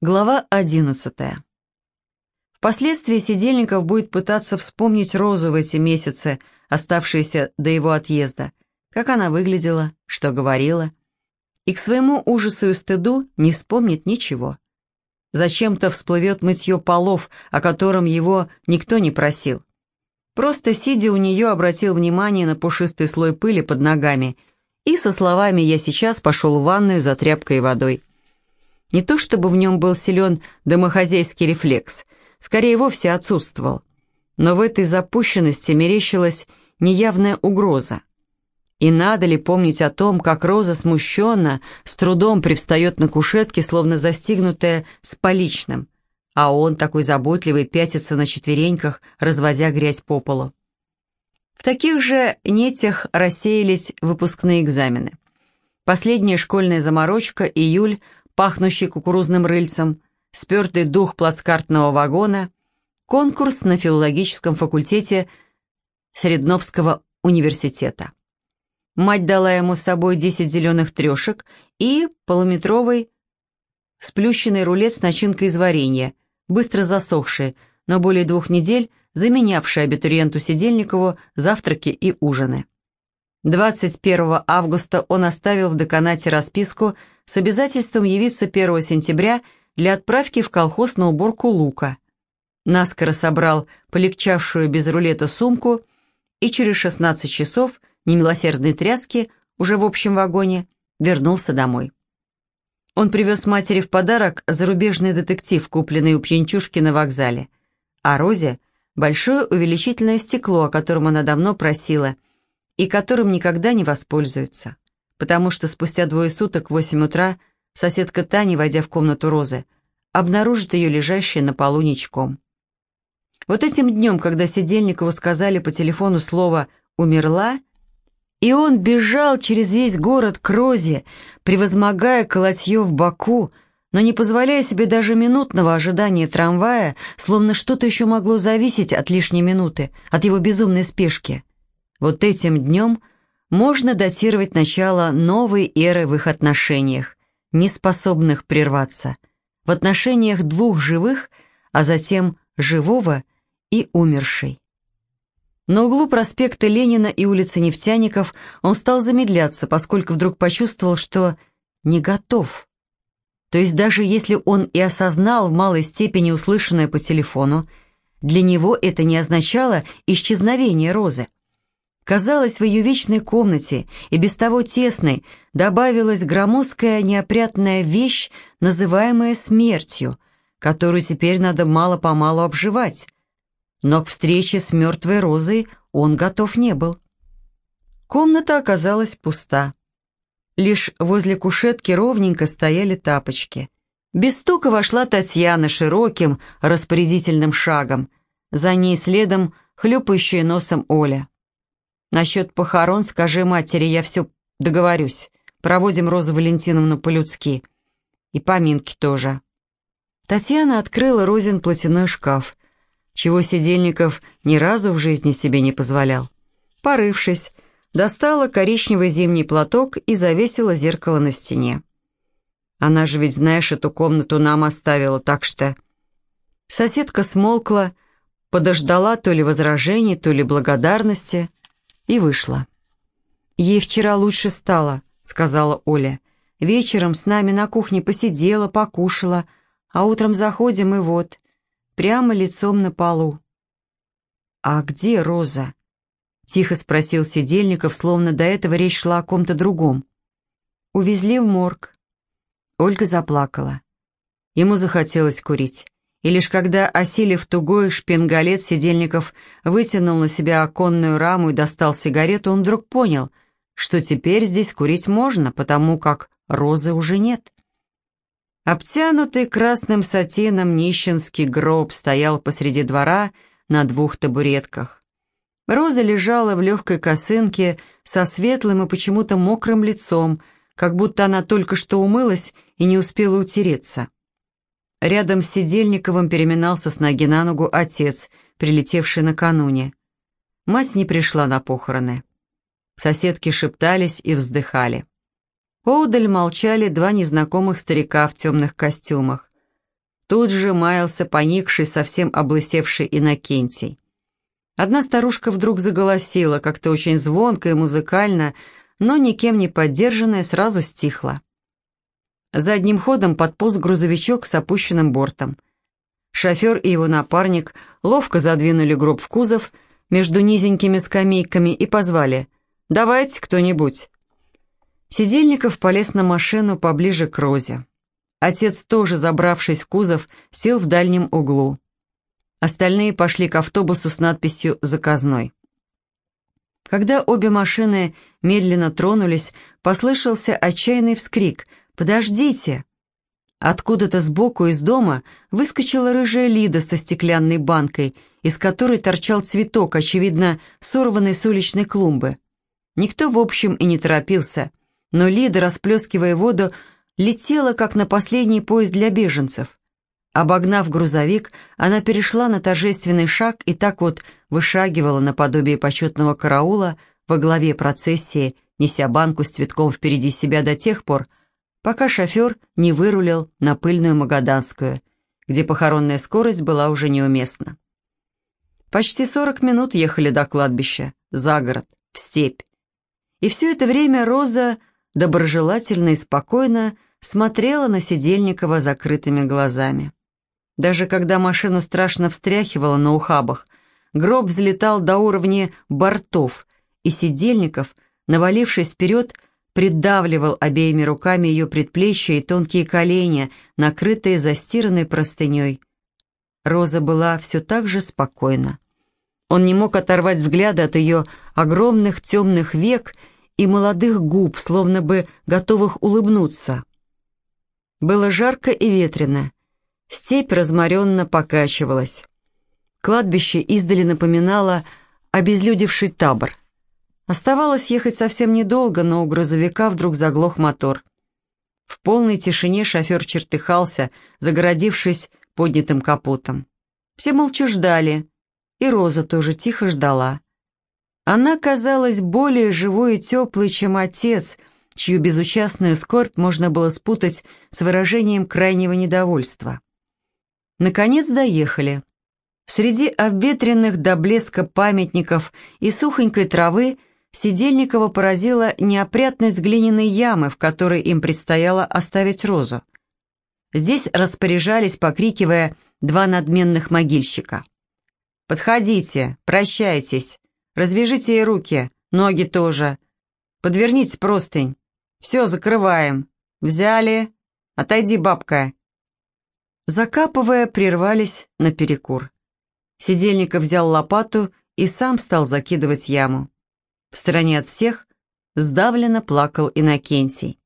Глава одиннадцатая. Впоследствии Сидельников будет пытаться вспомнить Розу в эти месяцы, оставшиеся до его отъезда, как она выглядела, что говорила, и к своему ужасу и стыду не вспомнит ничего. Зачем-то всплывет мытье полов, о котором его никто не просил. Просто сидя у нее обратил внимание на пушистый слой пыли под ногами и со словами «я сейчас пошел в ванную за тряпкой и водой». Не то чтобы в нем был силен домохозяйский рефлекс, скорее вовсе отсутствовал. Но в этой запущенности мерещилась неявная угроза. И надо ли помнить о том, как Роза смущенно, с трудом привстает на кушетке, словно застигнутая с поличным, а он, такой заботливый, пятится на четвереньках, разводя грязь по полу. В таких же нетях рассеялись выпускные экзамены. Последняя школьная заморочка, июль, пахнущий кукурузным рыльцем, спертый дух плацкартного вагона, конкурс на филологическом факультете Средновского университета. Мать дала ему с собой 10 зеленых трешек и полуметровый сплющенный рулет с начинкой из варенья, быстро засохший, но более двух недель заменявший абитуриенту Сидельникову завтраки и ужины. 21 августа он оставил в деканате расписку с обязательством явиться 1 сентября для отправки в колхоз на уборку лука. Наскоро собрал полегчавшую без рулета сумку и через 16 часов немилосердной тряски уже в общем вагоне вернулся домой. Он привез матери в подарок зарубежный детектив, купленный у пьянчушки на вокзале, а Розе – большое увеличительное стекло, о котором она давно просила – и которым никогда не воспользуются, потому что спустя двое суток в восемь утра соседка Таня, войдя в комнату Розы, обнаружит ее лежащей на полу ничком. Вот этим днем, когда Сидельникову сказали по телефону слово «умерла», и он бежал через весь город к Розе, превозмогая колотье в боку, но не позволяя себе даже минутного ожидания трамвая, словно что-то еще могло зависеть от лишней минуты, от его безумной спешки. Вот этим днем можно датировать начало новой эры в их отношениях, не способных прерваться, в отношениях двух живых, а затем живого и умершей. На углу проспекта Ленина и улицы Нефтяников он стал замедляться, поскольку вдруг почувствовал, что не готов. То есть даже если он и осознал в малой степени услышанное по телефону, для него это не означало исчезновение Розы. Казалось, в ее вечной комнате, и без того тесной, добавилась громоздкая неопрятная вещь, называемая смертью, которую теперь надо мало-помалу обживать. Но к встрече с мертвой розой он готов не был. Комната оказалась пуста. Лишь возле кушетки ровненько стояли тапочки. Без стука вошла Татьяна широким распорядительным шагом. За ней следом хлюпающая носом Оля. Насчет похорон скажи матери, я все договорюсь. Проводим Розу Валентиновну по-людски. И поминки тоже». Татьяна открыла Розин платяной шкаф, чего Сидельников ни разу в жизни себе не позволял. Порывшись, достала коричневый зимний платок и завесила зеркало на стене. Она же ведь, знаешь, эту комнату нам оставила, так что... Соседка смолкла, подождала то ли возражений, то ли благодарности, и вышла. «Ей вчера лучше стало», — сказала Оля. «Вечером с нами на кухне посидела, покушала, а утром заходим и вот, прямо лицом на полу». «А где Роза?» — тихо спросил Сидельников, словно до этого речь шла о ком-то другом. «Увезли в морг». Ольга заплакала. Ему захотелось курить и лишь когда, осилив тугой шпингалет, Сидельников вытянул на себя оконную раму и достал сигарету, он вдруг понял, что теперь здесь курить можно, потому как розы уже нет. Обтянутый красным сатином нищенский гроб стоял посреди двора на двух табуретках. Роза лежала в легкой косынке со светлым и почему-то мокрым лицом, как будто она только что умылась и не успела утереться. Рядом с Сидельниковым переминался с ноги на ногу отец, прилетевший накануне. Мать не пришла на похороны. Соседки шептались и вздыхали. Поудаль молчали два незнакомых старика в темных костюмах. Тут же маялся поникший, совсем облысевший Иннокентий. Одна старушка вдруг заголосила, как-то очень звонко и музыкально, но никем не поддержанная, сразу стихла. Задним ходом подполз грузовичок с опущенным бортом. Шофер и его напарник ловко задвинули гроб в кузов между низенькими скамейками и позвали «Давайте кто-нибудь». Сидельников полез на машину поближе к Розе. Отец, тоже забравшись в кузов, сел в дальнем углу. Остальные пошли к автобусу с надписью «Заказной». Когда обе машины медленно тронулись, послышался отчаянный вскрик – «Подождите!» Откуда-то сбоку из дома выскочила рыжая Лида со стеклянной банкой, из которой торчал цветок, очевидно, сорванный с уличной клумбы. Никто, в общем, и не торопился, но Лида, расплескивая воду, летела, как на последний поезд для беженцев. Обогнав грузовик, она перешла на торжественный шаг и так вот вышагивала наподобие почетного караула во главе процессии, неся банку с цветком впереди себя до тех пор, пока шофер не вырулил на пыльную Магаданскую, где похоронная скорость была уже неуместна. Почти 40 минут ехали до кладбища, за город, в степь. И все это время Роза доброжелательно и спокойно смотрела на Сидельникова закрытыми глазами. Даже когда машину страшно встряхивало на ухабах, гроб взлетал до уровня бортов, и Сидельников, навалившись вперед, придавливал обеими руками ее предплечья и тонкие колени, накрытые застиранной простыней. Роза была все так же спокойна. Он не мог оторвать взгляда от ее огромных темных век и молодых губ, словно бы готовых улыбнуться. Было жарко и ветрено. Степь разморенно покачивалась. Кладбище издали напоминало обезлюдевший табор — Оставалось ехать совсем недолго, но у грузовика вдруг заглох мотор. В полной тишине шофер чертыхался, загородившись поднятым капотом. Все молча ждали, и Роза тоже тихо ждала. Она казалась более живой и теплой, чем отец, чью безучастную скорбь можно было спутать с выражением крайнего недовольства. Наконец доехали. Среди обветренных до блеска памятников и сухонькой травы Сидельникова поразила неопрятность глиняной ямы, в которой им предстояло оставить розу. Здесь распоряжались, покрикивая, два надменных могильщика. «Подходите, прощайтесь, развяжите ей руки, ноги тоже. Подверните простынь. Все, закрываем. Взяли. Отойди, бабка». Закапывая, прервались на перекур. Сидельников взял лопату и сам стал закидывать яму. В стороне от всех сдавленно плакал Иннокентий.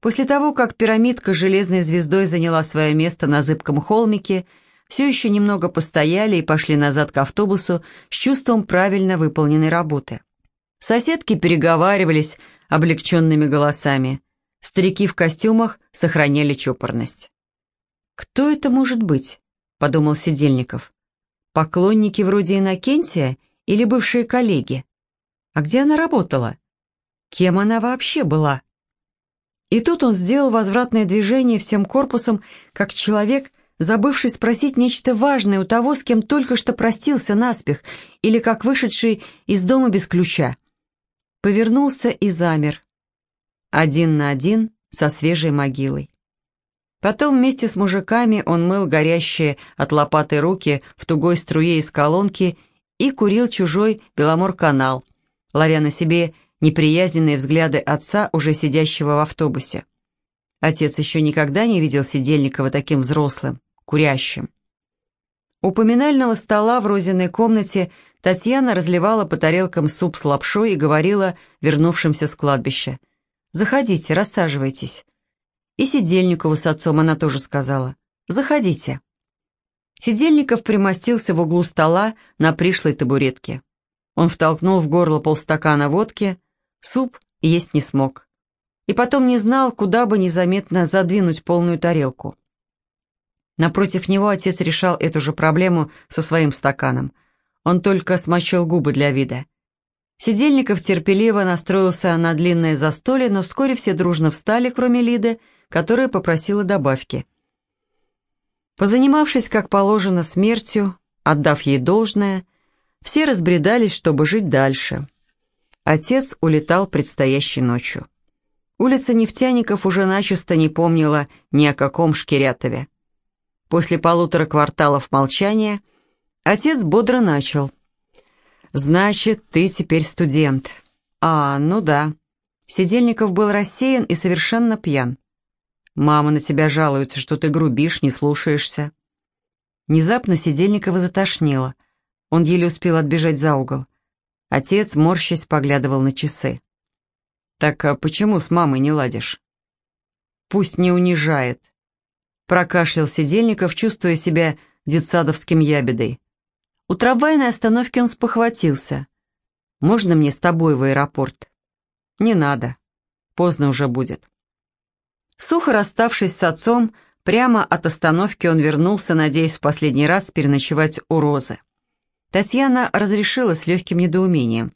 После того, как пирамидка железной звездой заняла свое место на зыбком холмике, все еще немного постояли и пошли назад к автобусу с чувством правильно выполненной работы. Соседки переговаривались облегченными голосами. Старики в костюмах сохраняли чопорность. «Кто это может быть?» — подумал Сидельников. «Поклонники вроде Иннокентия или бывшие коллеги?» А где она работала? Кем она вообще была? И тут он сделал возвратное движение всем корпусом, как человек, забывший спросить нечто важное у того, с кем только что простился наспех, или как вышедший из дома без ключа. Повернулся и замер. Один на один со свежей могилой. Потом вместе с мужиками он мыл горящие от лопаты руки в тугой струе из колонки и курил чужой Беломор-канал, ловя на себе неприязненные взгляды отца, уже сидящего в автобусе. Отец еще никогда не видел Сидельникова таким взрослым, курящим. У поминального стола в розиной комнате Татьяна разливала по тарелкам суп с лапшой и говорила вернувшимся с кладбища. «Заходите, рассаживайтесь». И Сидельникову с отцом она тоже сказала. «Заходите». Сидельников примостился в углу стола на пришлой табуретке. Он втолкнул в горло полстакана водки, суп есть не смог. И потом не знал, куда бы незаметно задвинуть полную тарелку. Напротив него отец решал эту же проблему со своим стаканом. Он только смочил губы для вида. Сидельников терпеливо настроился на длинное застолье, но вскоре все дружно встали, кроме Лиды, которая попросила добавки. Позанимавшись, как положено, смертью, отдав ей должное, все разбредались, чтобы жить дальше. Отец улетал предстоящей ночью. Улица нефтяников уже начисто не помнила ни о каком Шкирятове. После полутора кварталов молчания отец бодро начал. «Значит, ты теперь студент». «А, ну да». Сидельников был рассеян и совершенно пьян. «Мама на тебя жалуется, что ты грубишь, не слушаешься». Внезапно Сидельникова затошнило. Он еле успел отбежать за угол. Отец, морщась, поглядывал на часы. «Так а почему с мамой не ладишь?» «Пусть не унижает», — прокашлял Сидельников, чувствуя себя детсадовским ябедой. У трамвайной остановки он спохватился. «Можно мне с тобой в аэропорт?» «Не надо. Поздно уже будет». Сухо расставшись с отцом, прямо от остановки он вернулся, надеясь в последний раз переночевать у Розы. Татьяна разрешила с легким недоумением.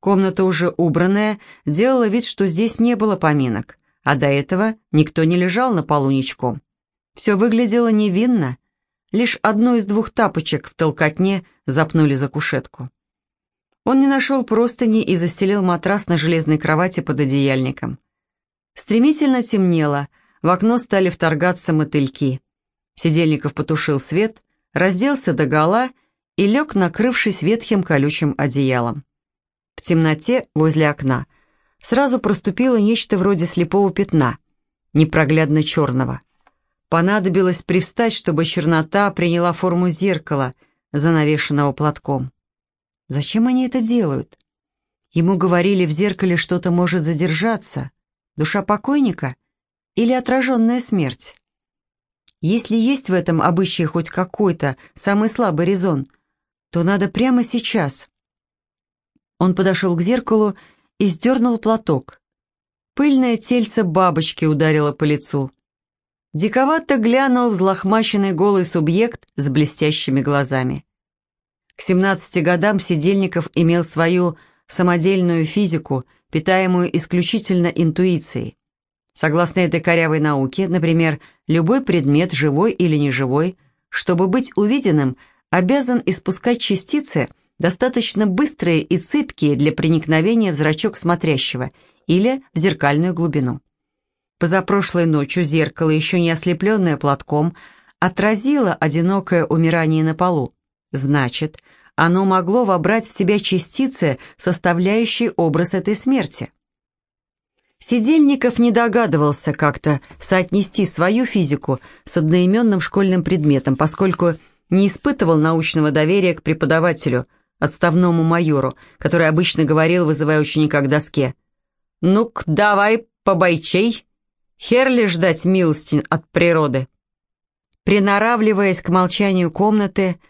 Комната уже убранная, делала вид, что здесь не было поминок, а до этого никто не лежал на полу ничком. Все выглядело невинно, лишь одну из двух тапочек в толкотне запнули за кушетку. Он не нашел простыни и застелил матрас на железной кровати под одеяльником. Стремительно темнело, в окно стали вторгаться мотыльки. Сидельников потушил свет, разделся догола и лег, накрывшись ветхим колючим одеялом. В темноте возле окна сразу проступило нечто вроде слепого пятна, непроглядно черного. Понадобилось привстать, чтобы чернота приняла форму зеркала, занавешенного платком. Зачем они это делают? Ему говорили, в зеркале что-то может задержаться. Душа покойника или отраженная смерть? Если есть в этом обычае хоть какой-то самый слабый резон, то надо прямо сейчас, он подошел к зеркалу и сдернул платок. Пыльное тельце бабочки ударило по лицу. Диковато глянул взлохмаченный голый субъект с блестящими глазами. К 17 годам Сидельников имел свою самодельную физику, питаемую исключительно интуицией. Согласно этой корявой науке, например, любой предмет, живой или неживой, чтобы быть увиденным, обязан испускать частицы – достаточно быстрые и цепкие для проникновения в зрачок смотрящего или в зеркальную глубину. Позапрошлой ночью зеркало, еще не ослепленное платком, отразило одинокое умирание на полу. Значит, оно могло вобрать в себя частицы, составляющие образ этой смерти. Сидельников не догадывался как-то соотнести свою физику с одноименным школьным предметом, поскольку не испытывал научного доверия к преподавателю – отставному майору, который обычно говорил, вызывая ученика к доске. «Ну-ка, давай, побойчей, хер ли ждать милости от природы?» Приноравливаясь к молчанию комнаты,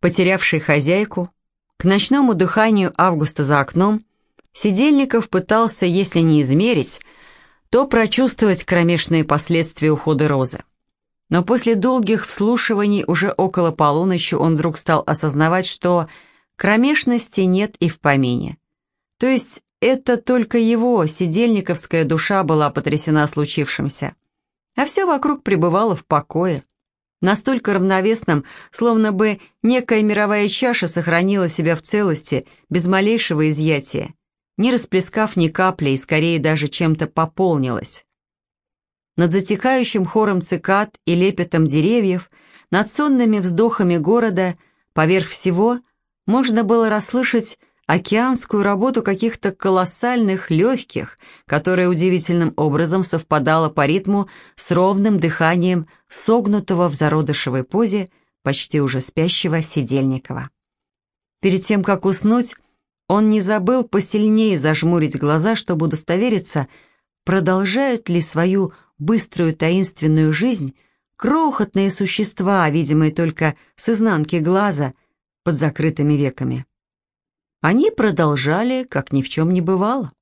потерявшей хозяйку, к ночному дыханию августа за окном, Сидельников пытался, если не измерить, то прочувствовать кромешные последствия ухода Розы. Но после долгих вслушиваний уже около полуночи он вдруг стал осознавать, что Кромешности нет и в помине. То есть это только его, сидельниковская душа была потрясена случившимся. А все вокруг пребывало в покое. Настолько равновесном, словно бы некая мировая чаша сохранила себя в целости, без малейшего изъятия, не расплескав ни капли и скорее даже чем-то пополнилась. Над затекающим хором цикад и лепетом деревьев, над сонными вздохами города, поверх всего — можно было расслышать океанскую работу каких-то колоссальных легких, которая удивительным образом совпадала по ритму с ровным дыханием согнутого в зародышевой позе почти уже спящего Сидельникова. Перед тем, как уснуть, он не забыл посильнее зажмурить глаза, чтобы удостовериться, продолжают ли свою быструю таинственную жизнь крохотные существа, видимые только с изнанки глаза – под закрытыми веками. Они продолжали, как ни в чем не бывало.